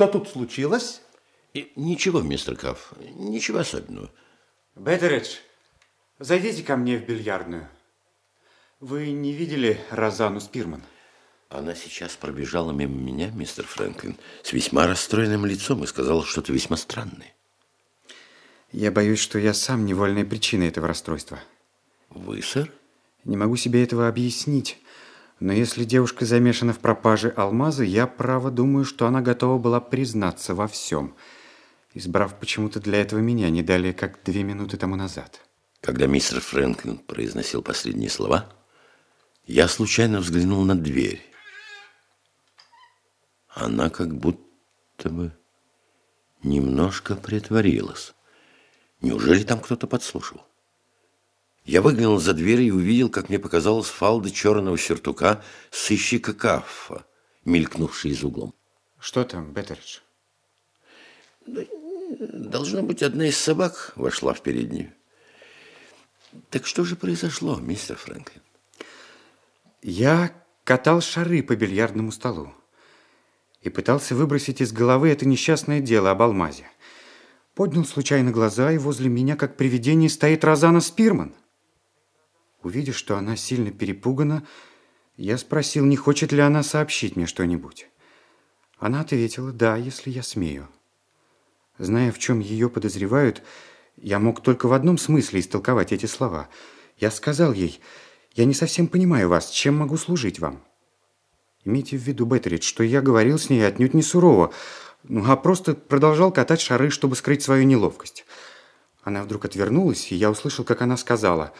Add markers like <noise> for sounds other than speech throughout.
Что тут случилось? И ничего, мистер Каф, ничего особенного. Беттеридж, зайдите ко мне в бильярдную. Вы не видели Розану Спирман? Она сейчас пробежала мимо меня, мистер Фрэнклин, с весьма расстроенным лицом и сказала что-то весьма странное. Я боюсь, что я сам невольная причина этого расстройства. Вы, сэр? Не могу себе этого объяснить. Но если девушка замешана в пропаже алмаза, я право думаю, что она готова была признаться во всем, избрав почему-то для этого меня не далее, как две минуты тому назад. Когда мистер Фрэнклин произносил последние слова, я случайно взглянул на дверь. Она как будто бы немножко притворилась. Неужели там кто-то подслушал? Я выглянул за дверь и увидел, как мне показалось, фалды черного сюртука сыщика Каффа, мелькнувший из углом. Что там, Беттеридж? Должно быть, одна из собак вошла в переднюю. Так что же произошло, мистер Фрэнклин? Я катал шары по бильярдному столу и пытался выбросить из головы это несчастное дело об алмазе. Поднял случайно глаза, и возле меня, как привидение, стоит Розана Спирман. Увидев, что она сильно перепугана, я спросил, не хочет ли она сообщить мне что-нибудь. Она ответила, да, если я смею. Зная, в чем ее подозревают, я мог только в одном смысле истолковать эти слова. Я сказал ей, я не совсем понимаю вас, чем могу служить вам. Имейте в виду, Беттеридж, что я говорил с ней отнюдь не сурово, ну, а просто продолжал катать шары, чтобы скрыть свою неловкость. Она вдруг отвернулась, и я услышал, как она сказала,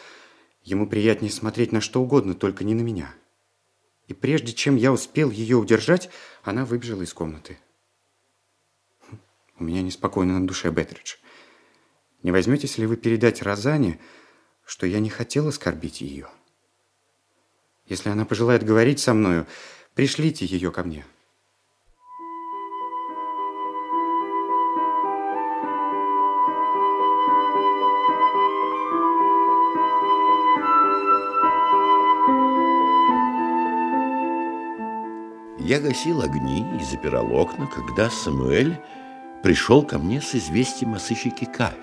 ему приятнее смотреть на что угодно, только не на меня. И прежде чем я успел ее удержать, она выбежала из комнаты. У меня неспокойно на душе, Беттридж. Не возьметесь ли вы передать Розане, что я не хотел оскорбить ее? Если она пожелает говорить со мною, пришлите ее ко мне. Я гасил огни и запирал окна, когда Самуэль пришел ко мне с известием о сыщике Кафе.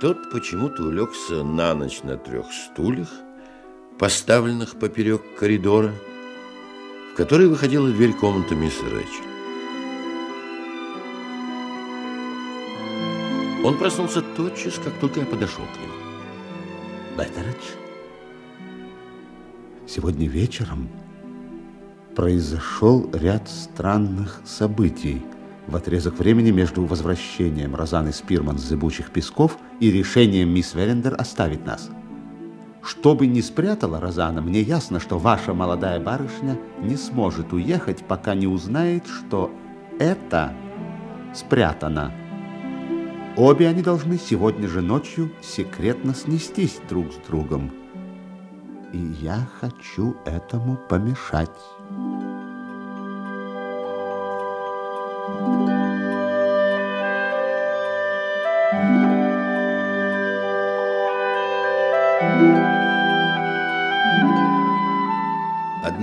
Тот почему-то улегся на ночь на трех стульях, поставленных поперек коридора, в который выходила дверь комнаты мисс Рэчел. Он проснулся тотчас, как только я подошел к нему. Беттеридж, сегодня вечером произошел ряд странных событий в отрезок времени между возвращением Розаны Спирман с зыбучих песков и решением мисс Веллендер оставить нас. Что бы ни спрятала Розана, мне ясно, что ваша молодая барышня не сможет уехать, пока не узнает, что это спрятано. Обе они должны сегодня же ночью секретно снестись друг с другом. И я хочу этому помешать.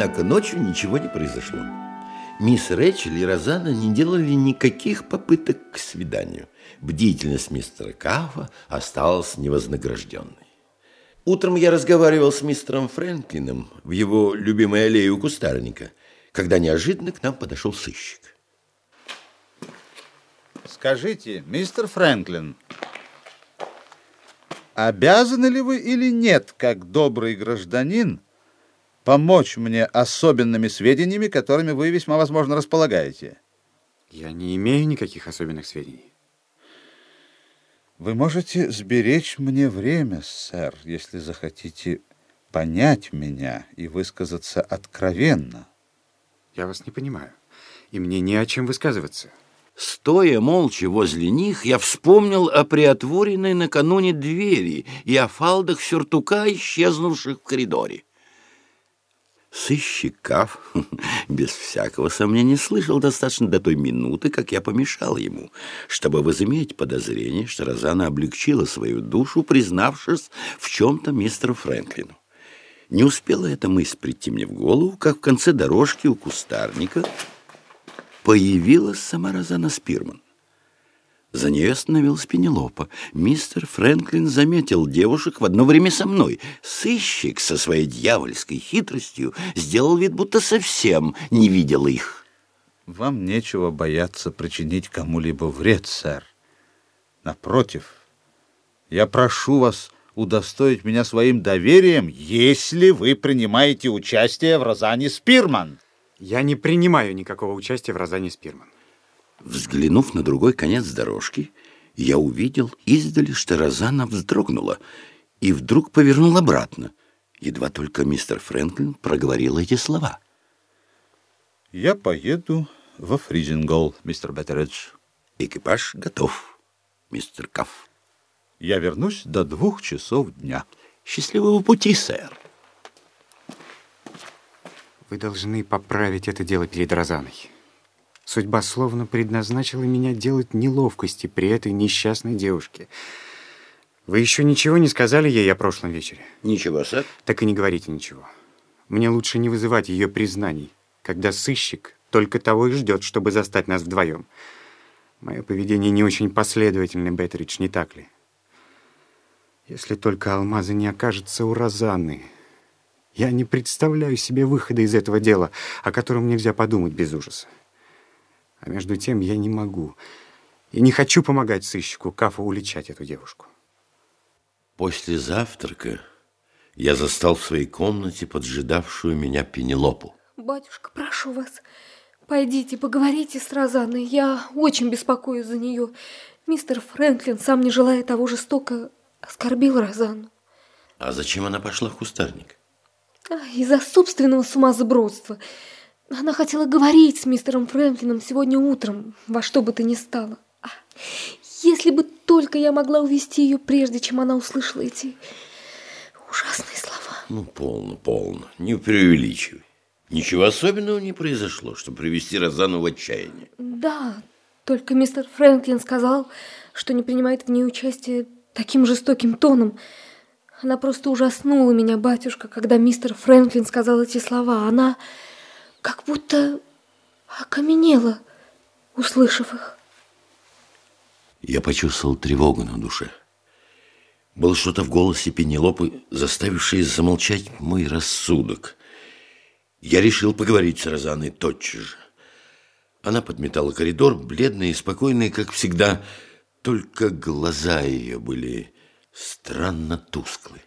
Однако ночью ничего не произошло. Мисс Рэчел и Розана не делали никаких попыток к свиданию. Бдительность мистера Кафа осталась невознагражденной. Утром я разговаривал с мистером Фрэнклином в его любимой аллее у кустарника, когда неожиданно к нам подошел сыщик. Скажите, мистер Фрэнклин, обязаны ли вы или нет, как добрый гражданин, помочь мне особенными сведениями, которыми вы весьма возможно располагаете? Я не имею никаких особенных сведений. Вы можете сберечь мне время, сэр, если захотите понять меня и высказаться откровенно. Я вас не понимаю, и мне не о чем высказываться. Стоя молча возле них, я вспомнил о приотворенной накануне двери и о фалдах сюртука, исчезнувших в коридоре. Сыщик Каф, <laughs> без всякого сомнения, слышал достаточно до той минуты, как я помешал ему, чтобы возыметь подозрение, что Розана облегчила свою душу, признавшись в чем-то мистеру Фрэнклину. Не успела эта мысль прийти мне в голову, как в конце дорожки у кустарника появилась сама Розана Спирман. За ней остановилась Пенелопа. Мистер Фрэнклин заметил девушек в одно время со мной. Сыщик со своей дьявольской хитростью сделал вид, будто совсем не видел их. Вам нечего бояться причинить кому-либо вред, сэр. Напротив, я прошу вас удостоить меня своим доверием, если вы принимаете участие в Розане Спирман. Я не принимаю никакого участия в Розане Спирман. Взглянув на другой конец дорожки, я увидел издали, что Розана вздрогнула и вдруг повернул обратно. Едва только мистер Фрэнклин проговорил эти слова. Я поеду во Фризингол, мистер Беттеридж. Экипаж готов, мистер Кафф. Я вернусь до двух часов дня. Счастливого пути, сэр. Вы должны поправить это дело перед Розаной. Судьба словно предназначила меня делать неловкости при этой несчастной девушке. Вы еще ничего не сказали ей о прошлом вечере? Ничего, сэр. Так и не говорите ничего. Мне лучше не вызывать ее признаний, когда сыщик только того и ждет, чтобы застать нас вдвоем. Мое поведение не очень последовательное, Беттеридж, не так ли? Если только алмазы не окажется у Розаны. Я не представляю себе выхода из этого дела, о котором нельзя подумать без ужаса. А между тем я не могу и не хочу помогать сыщику Кафу уличать эту девушку. После завтрака я застал в своей комнате поджидавшую меня Пенелопу. Батюшка, прошу вас, пойдите, поговорите с Розаной. Я очень беспокоюсь за нее. Мистер Фрэнклин, сам не желая того жестоко, оскорбил Розану. А зачем она пошла в кустарник? Из-за собственного сумасбродства. Она хотела говорить с мистером Фрэнклином сегодня утром, во что бы то ни стало. А, если бы только я могла увести ее, прежде чем она услышала эти ужасные слова. Ну, полно, полно. Не преувеличивай. Ничего особенного не произошло, чтобы привести Розану в отчаяние. Да, только мистер Фрэнклин сказал, что не принимает в ней участие таким жестоким тоном. Она просто ужаснула меня, батюшка, когда мистер Фрэнклин сказал эти слова. Она как будто окаменела, услышав их. Я почувствовал тревогу на душе. Было что-то в голосе Пенелопы, заставившее замолчать мой рассудок. Я решил поговорить с Розаной тотчас же. Она подметала коридор, бледная и спокойная, как всегда, только глаза ее были странно тусклы.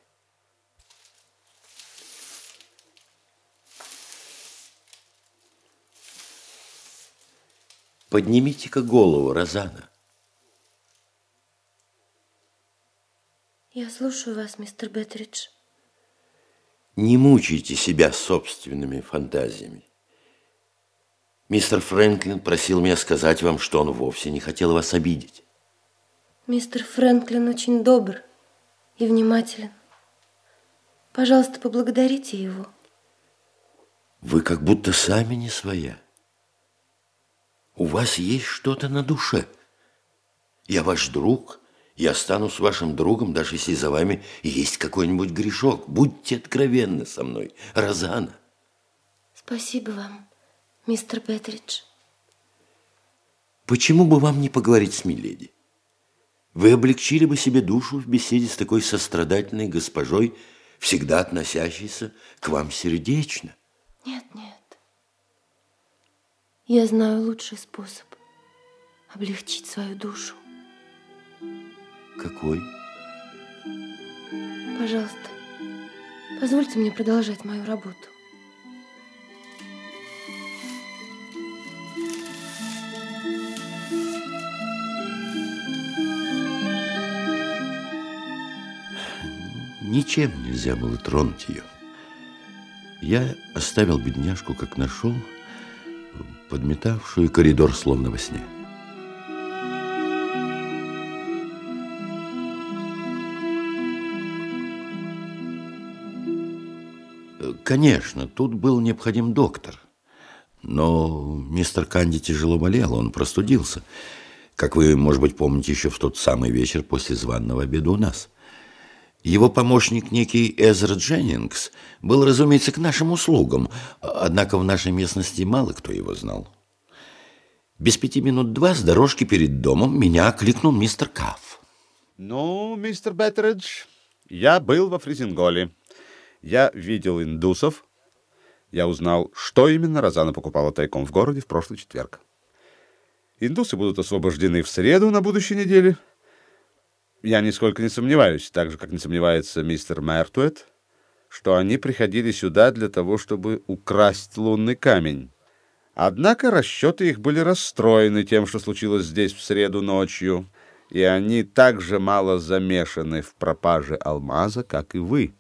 Поднимите-ка голову, Розана. Я слушаю вас, мистер Беттридж. Не мучайте себя собственными фантазиями. Мистер Фрэнклин просил меня сказать вам, что он вовсе не хотел вас обидеть. Мистер Фрэнклин очень добр и внимателен. Пожалуйста, поблагодарите его. Вы как будто сами не своя. У вас есть что-то на душе. Я ваш друг, я останусь вашим другом, даже если за вами есть какой-нибудь грешок. Будьте откровенны со мной, Розана. Спасибо вам, мистер Беттридж. Почему бы вам не поговорить с Миледи? Вы облегчили бы себе душу в беседе с такой сострадательной госпожой, всегда относящейся к вам сердечно. Нет, нет. Я знаю лучший способ облегчить свою душу. Какой? Пожалуйста, позвольте мне продолжать мою работу. Ничем нельзя было тронуть ее. Я оставил бедняжку, как нашел, подметавшую коридор словно во сне. Конечно, тут был необходим доктор. Но мистер Канди тяжело болел, он простудился. Как вы, может быть, помните, еще в тот самый вечер после званного обеда у нас. Его помощник, некий Эзра Дженнингс, был, разумеется, к нашим услугам, однако в нашей местности мало кто его знал. Без пяти минут два с дорожки перед домом меня окликнул мистер Кафф. Ну, мистер Беттеридж, я был во Фризинголе. Я видел индусов. Я узнал, что именно Розана покупала тайком в городе в прошлый четверг. Индусы будут освобождены в среду на будущей неделе. Я нисколько не сомневаюсь, так же, как не сомневается мистер Мертуэт, что они приходили сюда для того, чтобы украсть лунный камень. Однако расчеты их были расстроены тем, что случилось здесь в среду ночью, и они так же мало замешаны в пропаже алмаза, как и вы.